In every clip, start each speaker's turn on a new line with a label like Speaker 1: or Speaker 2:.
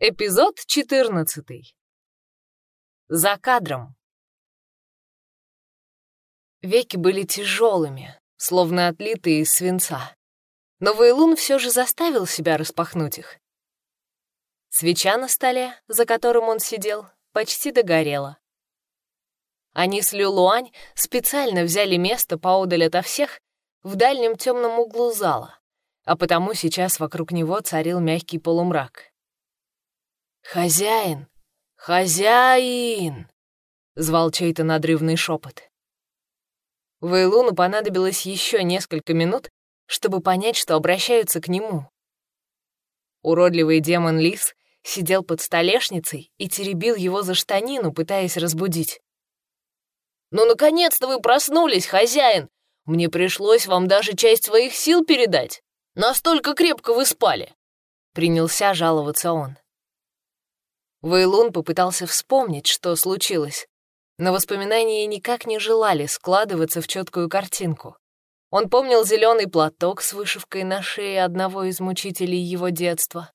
Speaker 1: Эпизод 14. За кадром. Веки были тяжелыми, словно отлитые из свинца. Но Вейлун все же заставил себя распахнуть их. Свеча на столе, за которым он сидел, почти догорела. Они с Люлуань специально взяли место поодаль ото всех в дальнем темном углу зала, а потому сейчас вокруг него царил мягкий полумрак. «Хозяин! Хозяин!» — звал чей-то надрывный шепот. Вейлуну понадобилось еще несколько минут, чтобы понять, что обращаются к нему. Уродливый демон Лис сидел под столешницей и теребил его за штанину, пытаясь разбудить. «Ну, наконец-то вы проснулись, хозяин! Мне пришлось вам даже часть своих сил передать. Настолько крепко вы спали!» Принялся жаловаться он. Вейлун попытался вспомнить, что случилось, но воспоминания никак не желали складываться в четкую картинку. Он помнил зеленый платок с вышивкой на шее одного из мучителей его детства.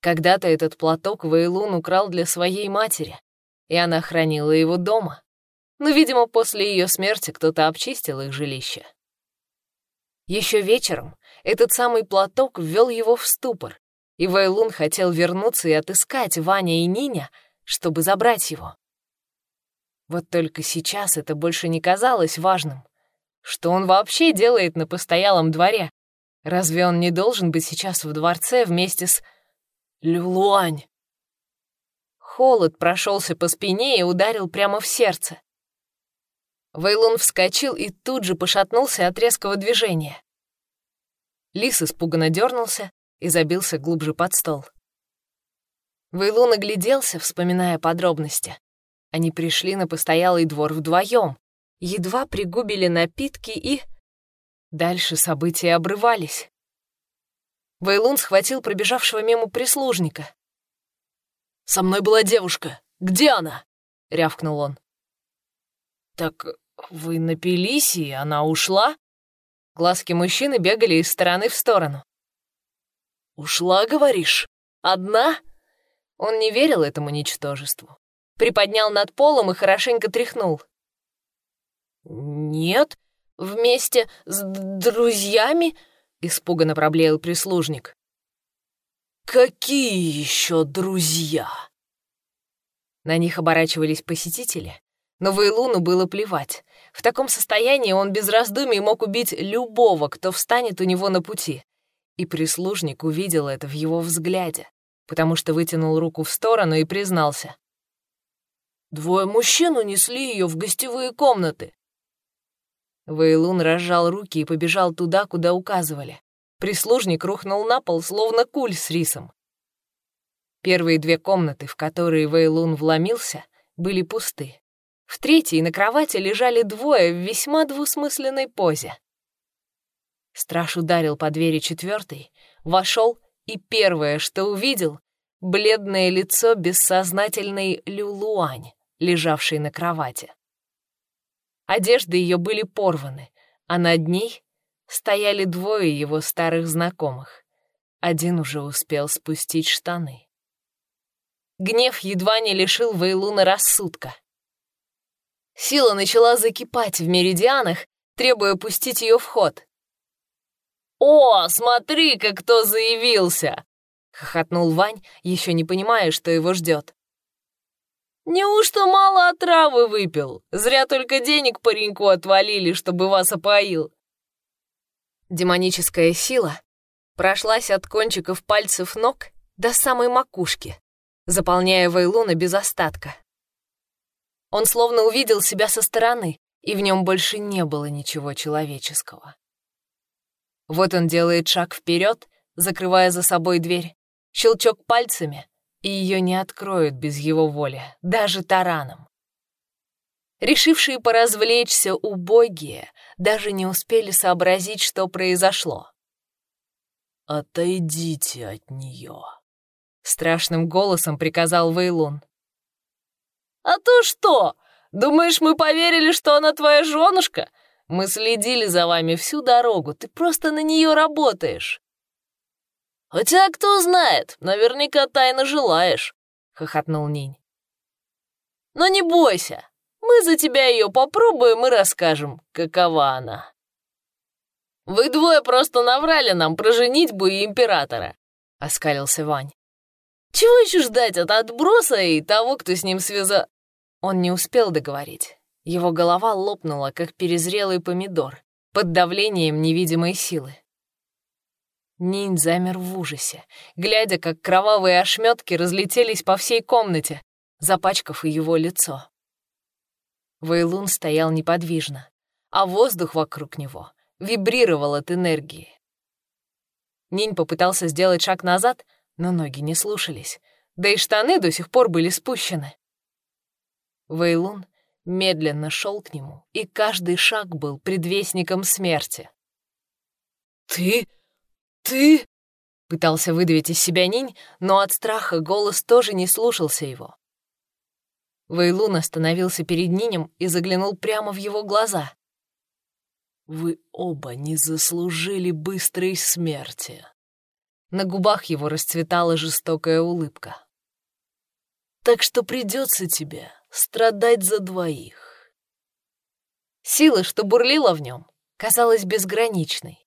Speaker 1: Когда-то этот платок Вейлун украл для своей матери, и она хранила его дома. Но, видимо, после ее смерти кто-то обчистил их жилище. Еще вечером этот самый платок ввел его в ступор, и Вайлун хотел вернуться и отыскать Ваня и Ниня, чтобы забрать его. Вот только сейчас это больше не казалось важным. Что он вообще делает на постоялом дворе? Разве он не должен быть сейчас в дворце вместе с... Люлуань? Холод прошелся по спине и ударил прямо в сердце. Вейлун вскочил и тут же пошатнулся от резкого движения. Лис испуганно дернулся, и забился глубже под стол. Вейлун огляделся, вспоминая подробности. Они пришли на постоялый двор вдвоем, едва пригубили напитки и... Дальше события обрывались. Вейлун схватил пробежавшего мимо прислужника. «Со мной была девушка. Где она?» — рявкнул он. «Так вы напились, и она ушла?» Глазки мужчины бегали из стороны в сторону. «Ушла, говоришь? Одна?» Он не верил этому ничтожеству. Приподнял над полом и хорошенько тряхнул. «Нет, вместе с друзьями?» — испуганно проблеял прислужник. «Какие еще друзья?» На них оборачивались посетители, но Вейлуну было плевать. В таком состоянии он без раздумий мог убить любого, кто встанет у него на пути. И прислужник увидел это в его взгляде, потому что вытянул руку в сторону и признался. «Двое мужчин унесли ее в гостевые комнаты». Вейлун разжал руки и побежал туда, куда указывали. Прислужник рухнул на пол, словно куль с рисом. Первые две комнаты, в которые Вейлун вломился, были пусты. В третьей на кровати лежали двое в весьма двусмысленной позе. Страж ударил по двери четвертой, вошел и первое, что увидел, бледное лицо бессознательной Люлуань, лежавшей на кровати. Одежды ее были порваны, а над ней стояли двое его старых знакомых. Один уже успел спустить штаны. Гнев едва не лишил Вейлуна рассудка. Сила начала закипать в меридианах, требуя пустить ее в ход. «О, смотри-ка, кто заявился!» — хохотнул Вань, еще не понимая, что его ждет. «Неужто мало отравы выпил? Зря только денег пареньку отвалили, чтобы вас опоил». Демоническая сила прошлась от кончиков пальцев ног до самой макушки, заполняя Вейлуна без остатка. Он словно увидел себя со стороны, и в нем больше не было ничего человеческого. Вот он делает шаг вперед, закрывая за собой дверь, щелчок пальцами, и ее не откроют без его воли, даже тараном. Решившие поразвлечься убогие даже не успели сообразить, что произошло. «Отойдите от нее», — страшным голосом приказал Вейлун. «А то что? Думаешь, мы поверили, что она твоя женушка?» Мы следили за вами всю дорогу, ты просто на нее работаешь».
Speaker 2: Хотя, кто знает, наверняка тайно желаешь», — хохотнул Нинь. «Но не бойся, мы за тебя ее попробуем и расскажем, какова она». «Вы двое просто наврали нам про женитьбу и императора», — оскалился Вань. «Чего еще ждать от отброса и того, кто с ним связа...» Он не успел договорить. Его голова лопнула, как перезрелый помидор, под давлением невидимой силы. Нинь замер в ужасе, глядя, как кровавые ошметки разлетелись по всей комнате, запачкав и его лицо. Вейлун стоял неподвижно, а воздух вокруг него вибрировал от энергии. Нинь попытался сделать шаг назад, но ноги не слушались, да и штаны до сих пор были спущены. Вейлун медленно шел к нему, и каждый шаг был предвестником смерти.
Speaker 3: «Ты... ты...»
Speaker 1: — пытался выдавить из себя Нинь, но от страха голос тоже не слушался его. Вейлун остановился перед Нинем и заглянул прямо в его глаза.
Speaker 3: «Вы оба не заслужили быстрой смерти».
Speaker 1: На губах его расцветала жестокая улыбка.
Speaker 3: «Так что придется тебе страдать за двоих».
Speaker 1: Сила, что бурлила в нем, казалась безграничной.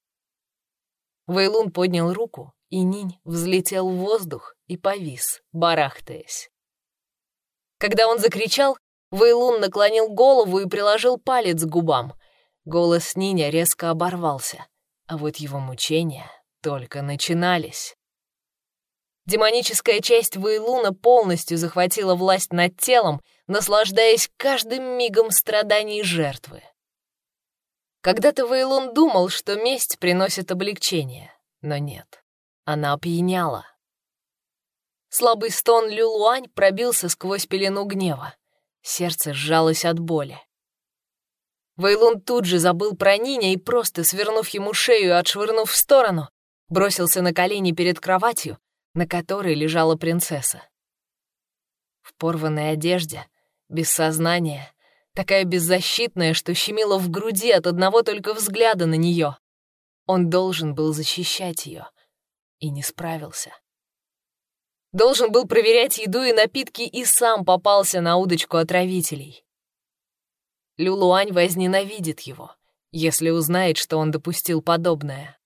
Speaker 1: Вейлун поднял руку, и Нинь взлетел в воздух и повис, барахтаясь. Когда он закричал, Вейлун наклонил голову и приложил палец к губам. Голос Ниня резко оборвался, а вот его мучения только начинались. Демоническая часть Вейлуна полностью захватила власть над телом, наслаждаясь каждым мигом страданий жертвы. Когда-то Вейлун думал, что месть приносит облегчение, но нет, она опьяняла. Слабый стон Люлуань пробился сквозь пелену гнева. Сердце сжалось от боли. Вейлун тут же забыл про Ниня и просто, свернув ему шею и отшвырнув в сторону, бросился на колени перед кроватью, на которой лежала принцесса. В порванной одежде, без сознания, такая беззащитная, что щемила в груди от одного только взгляда на нее. Он должен был защищать ее и не справился. Должен был проверять еду и напитки и сам попался на удочку отравителей. Люлуань возненавидит его, если узнает, что он допустил подобное.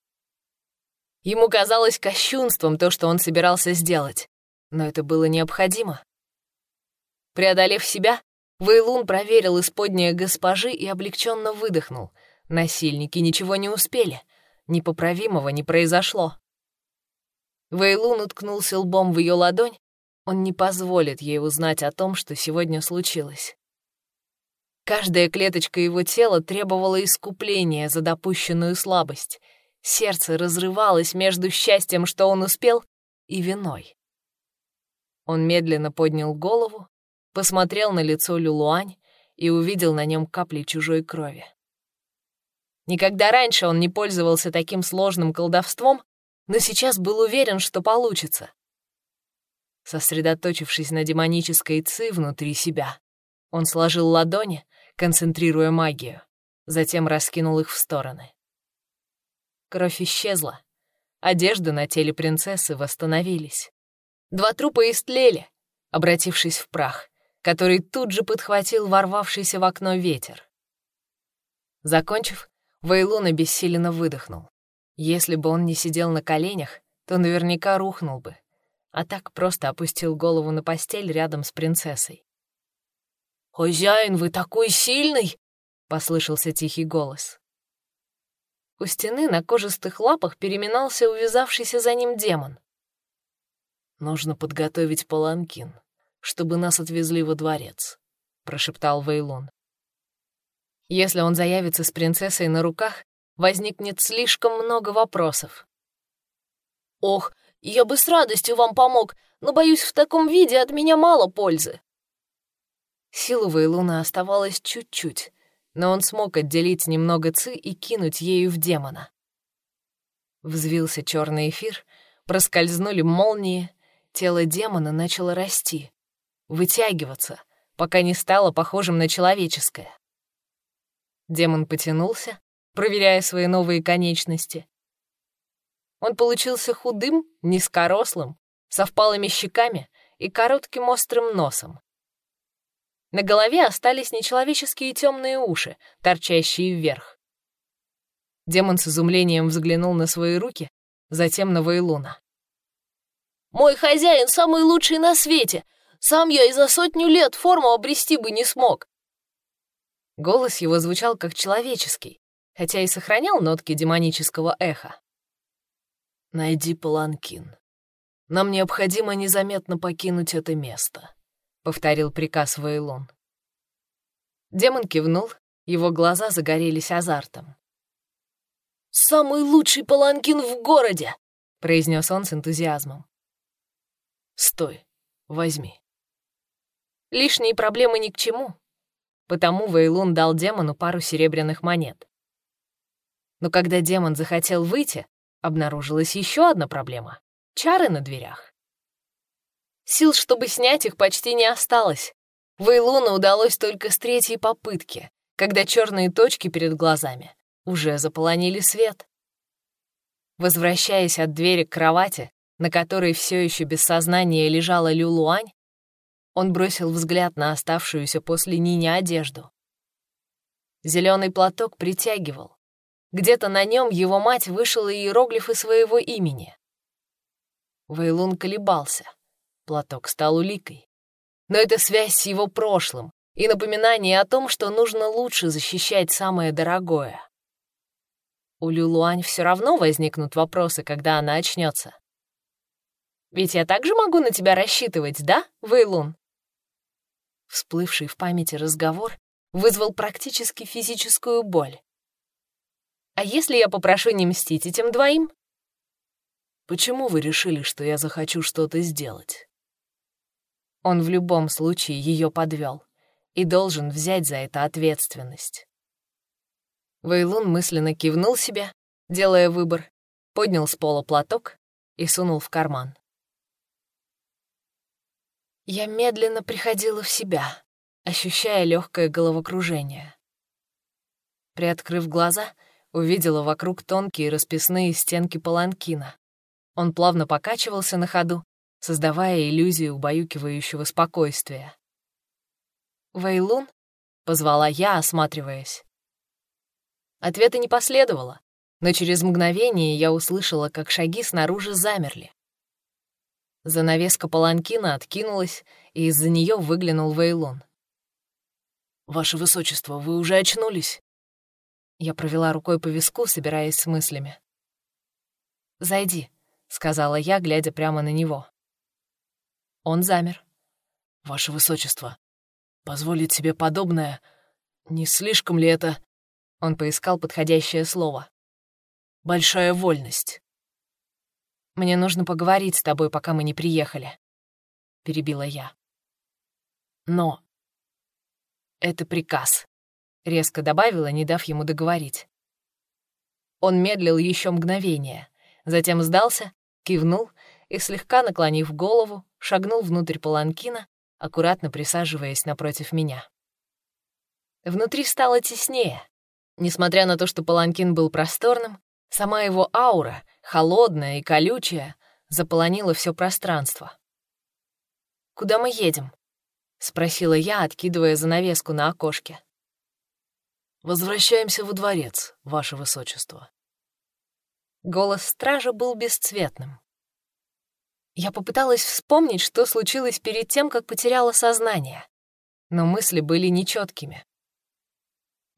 Speaker 1: Ему казалось кощунством то, что он собирался сделать, но это было необходимо. Преодолев себя, Вейлун проверил исподнее госпожи и облегченно выдохнул. Насильники ничего не успели, непоправимого не произошло. Вейлун уткнулся лбом в ее ладонь, он не позволит ей узнать о том, что сегодня случилось. Каждая клеточка его тела требовала искупления за допущенную слабость. Сердце разрывалось между счастьем, что он успел, и виной. Он медленно поднял голову, посмотрел на лицо Люлуань и увидел на нем капли чужой крови. Никогда раньше он не пользовался таким сложным колдовством, но сейчас был уверен, что получится. Сосредоточившись на демонической ци внутри себя, он сложил ладони, концентрируя магию, затем раскинул их в стороны. Кровь исчезла, одежды на теле принцессы восстановились. Два трупа истлели, обратившись в прах, который тут же подхватил ворвавшийся в окно ветер. Закончив, Вейлун обессиленно выдохнул. Если бы он не сидел на коленях, то наверняка рухнул бы, а так просто опустил голову на постель рядом с принцессой.
Speaker 3: «Хозяин, вы такой сильный!»
Speaker 1: — послышался тихий голос. У стены на кожистых лапах переминался увязавшийся за ним демон.
Speaker 3: «Нужно подготовить паланкин, чтобы нас отвезли во дворец», — прошептал Вейлон.
Speaker 1: Если он заявится с принцессой на руках, возникнет слишком много вопросов.
Speaker 2: «Ох, я бы с радостью вам помог, но, боюсь, в таком виде от меня мало пользы».
Speaker 1: Силу Вейлуна оставалось чуть-чуть, но он смог отделить немного ци и кинуть ею в демона. Взвился черный эфир, проскользнули молнии, тело демона начало расти, вытягиваться, пока не стало похожим на человеческое. Демон потянулся, проверяя свои новые конечности. Он получился худым, низкорослым, со впалыми щеками и коротким острым носом. На голове остались нечеловеческие темные уши, торчащие вверх. Демон с изумлением взглянул на свои руки, затем на Вейлуна.
Speaker 2: «Мой хозяин самый лучший на свете! Сам я и за сотню лет форму обрести бы не смог!»
Speaker 1: Голос его звучал как человеческий, хотя и сохранял нотки демонического эха.
Speaker 3: «Найди паланкин. Нам необходимо незаметно покинуть это место», — повторил приказ Вейлон.
Speaker 1: Демон кивнул, его глаза загорелись азартом.
Speaker 2: «Самый лучший паланкин в городе!»
Speaker 1: — произнес он с энтузиазмом.
Speaker 3: «Стой, возьми».
Speaker 1: Лишние проблемы ни к чему, потому Вейлун дал демону пару серебряных монет. Но когда демон захотел выйти, обнаружилась еще одна проблема — чары на дверях. Сил, чтобы снять их, почти не осталось. Вейлуну удалось только с третьей попытки, когда черные точки перед глазами уже заполонили свет. Возвращаясь от двери к кровати, на которой все еще без сознания лежала Люлуань, он бросил взгляд на оставшуюся после Нини одежду. Зеленый платок притягивал, где-то на нем его мать вышила иероглифы своего имени. Вейлун колебался. Платок стал уликой. Но это связь с его прошлым и напоминание о том, что нужно лучше защищать самое дорогое. У Люлуань все равно возникнут вопросы, когда она очнется. Ведь я также могу на тебя рассчитывать, да, Вейлун? Всплывший в памяти разговор вызвал практически физическую боль. А если я попрошу не мстить этим двоим?
Speaker 3: Почему вы решили, что я захочу что-то сделать?
Speaker 1: Он в любом случае ее подвел и должен взять за это ответственность. Вейлун мысленно кивнул себе, делая выбор, поднял с пола платок и сунул в карман. Я медленно приходила в себя, ощущая легкое головокружение. Приоткрыв глаза, увидела вокруг тонкие расписные стенки паланкина. Он плавно покачивался на ходу, создавая иллюзию убаюкивающего спокойствия. «Вейлун?» — позвала я, осматриваясь. Ответа не последовало, но через мгновение я услышала, как шаги снаружи замерли. Занавеска паланкина откинулась, и из-за нее выглянул Вейлун.
Speaker 3: «Ваше Высочество, вы уже очнулись?»
Speaker 1: Я провела рукой по виску, собираясь с мыслями. «Зайди», — сказала я, глядя прямо на него. Он замер.
Speaker 3: «Ваше Высочество, позволить себе подобное, не слишком ли это...»
Speaker 1: Он поискал подходящее слово.
Speaker 3: «Большая вольность».
Speaker 1: «Мне нужно поговорить с тобой, пока мы не приехали», — перебила я.
Speaker 3: «Но...»
Speaker 1: «Это приказ», — резко добавила, не дав ему договорить. Он медлил еще мгновение, затем сдался, кивнул и, слегка наклонив голову, шагнул внутрь паланкина, аккуратно присаживаясь напротив меня. Внутри стало теснее. Несмотря на то, что паланкин был просторным, сама его аура, холодная и колючая, заполонила все пространство. «Куда мы едем?» — спросила я, откидывая занавеску на окошке.
Speaker 3: «Возвращаемся во дворец, ваше высочество».
Speaker 1: Голос стража был бесцветным. Я попыталась вспомнить, что случилось перед тем, как потеряла сознание, но мысли были нечеткими.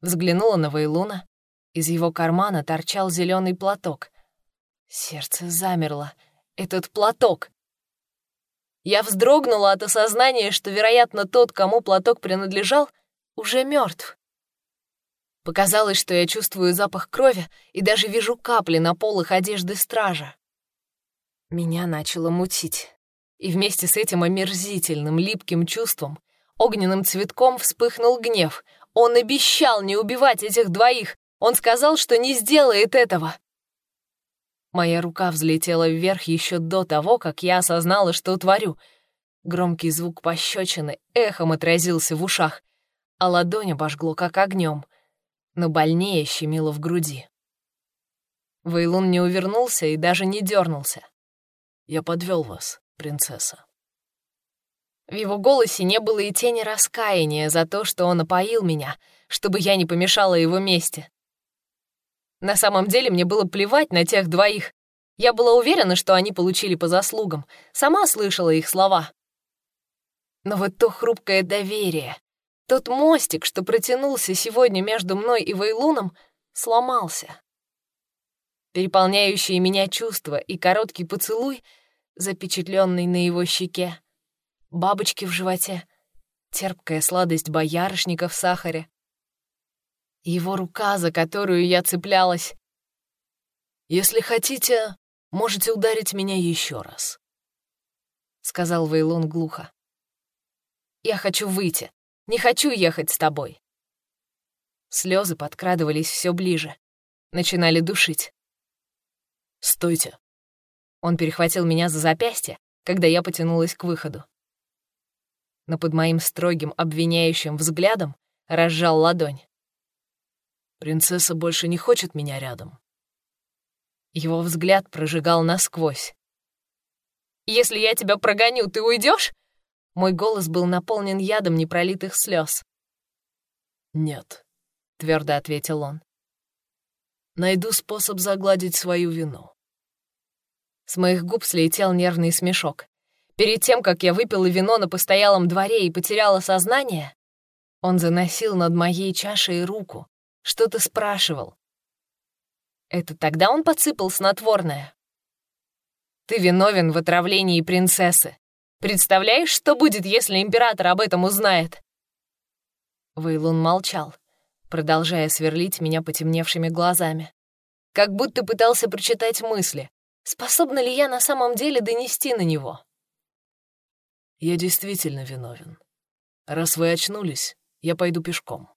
Speaker 1: Взглянула на Вейлуна. Из его кармана торчал зеленый платок. Сердце замерло. Этот платок! Я вздрогнула от осознания, что, вероятно, тот, кому платок принадлежал, уже мертв. Показалось, что я чувствую запах крови и даже вижу капли на полах одежды стража. Меня начало мутить. И вместе с этим омерзительным, липким чувством, огненным цветком вспыхнул гнев. Он обещал не убивать этих двоих. Он сказал, что не сделает этого. Моя рука взлетела вверх еще до того, как я осознала, что творю. Громкий звук пощечины эхом отразился в ушах, а ладонь обожгло как огнем — но больнее щемило в груди. Вейлун не увернулся и даже не дернулся.
Speaker 3: «Я подвел вас, принцесса».
Speaker 1: В его голосе не было и тени раскаяния за то, что он опоил меня, чтобы я не помешала его мести. На самом деле мне было плевать на тех двоих. Я была уверена, что они получили по заслугам, сама слышала их слова. Но вот то хрупкое доверие, тот мостик, что протянулся сегодня между мной и Вейлуном, сломался. Переполняющие меня чувства и короткий поцелуй, запечатленный на его щеке, бабочки в животе, терпкая сладость боярышника в сахаре. Его рука, за которую я цеплялась.
Speaker 3: «Если хотите, можете ударить меня еще раз», — сказал Вейлон глухо.
Speaker 1: «Я хочу выйти. Не хочу ехать с тобой». Слезы подкрадывались все ближе, начинали душить.
Speaker 3: «Стойте!»
Speaker 1: Он перехватил меня за запястье, когда я потянулась к выходу но под моим строгим обвиняющим взглядом разжал ладонь.
Speaker 3: «Принцесса больше не хочет меня рядом».
Speaker 1: Его взгляд прожигал насквозь. «Если я тебя прогоню, ты уйдешь? Мой голос был наполнен ядом непролитых слез.
Speaker 3: «Нет», —
Speaker 1: твердо ответил он.
Speaker 3: «Найду способ загладить свою вину».
Speaker 1: С моих губ слетел нервный смешок. Перед тем, как я выпила вино на постоялом дворе и потеряла сознание, он заносил над моей чашей руку, что-то спрашивал. Это тогда он подсыпал снотворное? Ты виновен в отравлении принцессы. Представляешь, что будет, если император об этом узнает? Вейлун молчал, продолжая сверлить меня потемневшими глазами. Как будто пытался прочитать мысли. Способна ли я на самом деле донести на него?
Speaker 3: Я действительно виновен. Раз вы очнулись, я пойду пешком.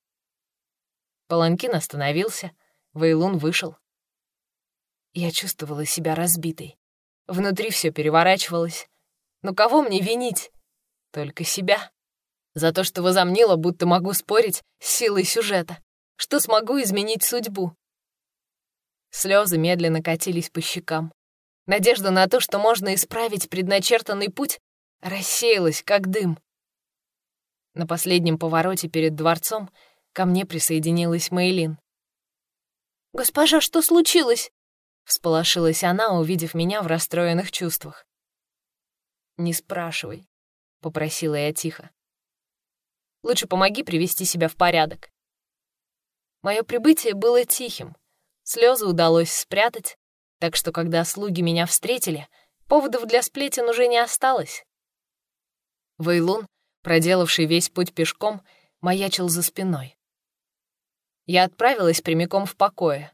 Speaker 1: Паланкин остановился, Вейлун вышел. Я чувствовала себя разбитой. Внутри все переворачивалось. Но кого мне винить? Только себя. За то, что возомнила, будто могу спорить с силой сюжета, что смогу изменить судьбу. Слезы медленно катились по щекам. Надежда на то, что можно исправить предначертанный путь, рассеялась, как дым. На последнем повороте перед дворцом ко мне присоединилась Мейлин. «Госпожа, что случилось?» — всполошилась она, увидев меня в расстроенных чувствах. «Не спрашивай», — попросила я тихо. «Лучше помоги привести себя в порядок». Мое прибытие было тихим, слезы удалось спрятать, так что когда слуги меня встретили, поводов для сплетен уже не осталось. Вейлун, проделавший весь путь пешком, маячил за спиной. Я отправилась прямиком в покое.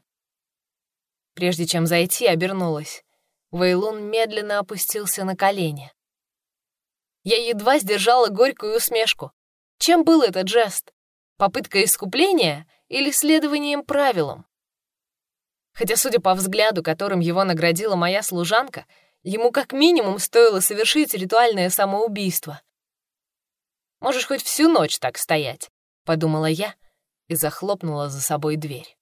Speaker 1: Прежде чем зайти, обернулась. Вейлун медленно опустился на колени. Я едва сдержала горькую усмешку. Чем был этот жест? Попытка искупления или следованием правилам? Хотя, судя по взгляду, которым его наградила моя служанка, ему как минимум стоило совершить ритуальное самоубийство. Можешь хоть всю ночь так стоять», — подумала я и захлопнула за собой дверь.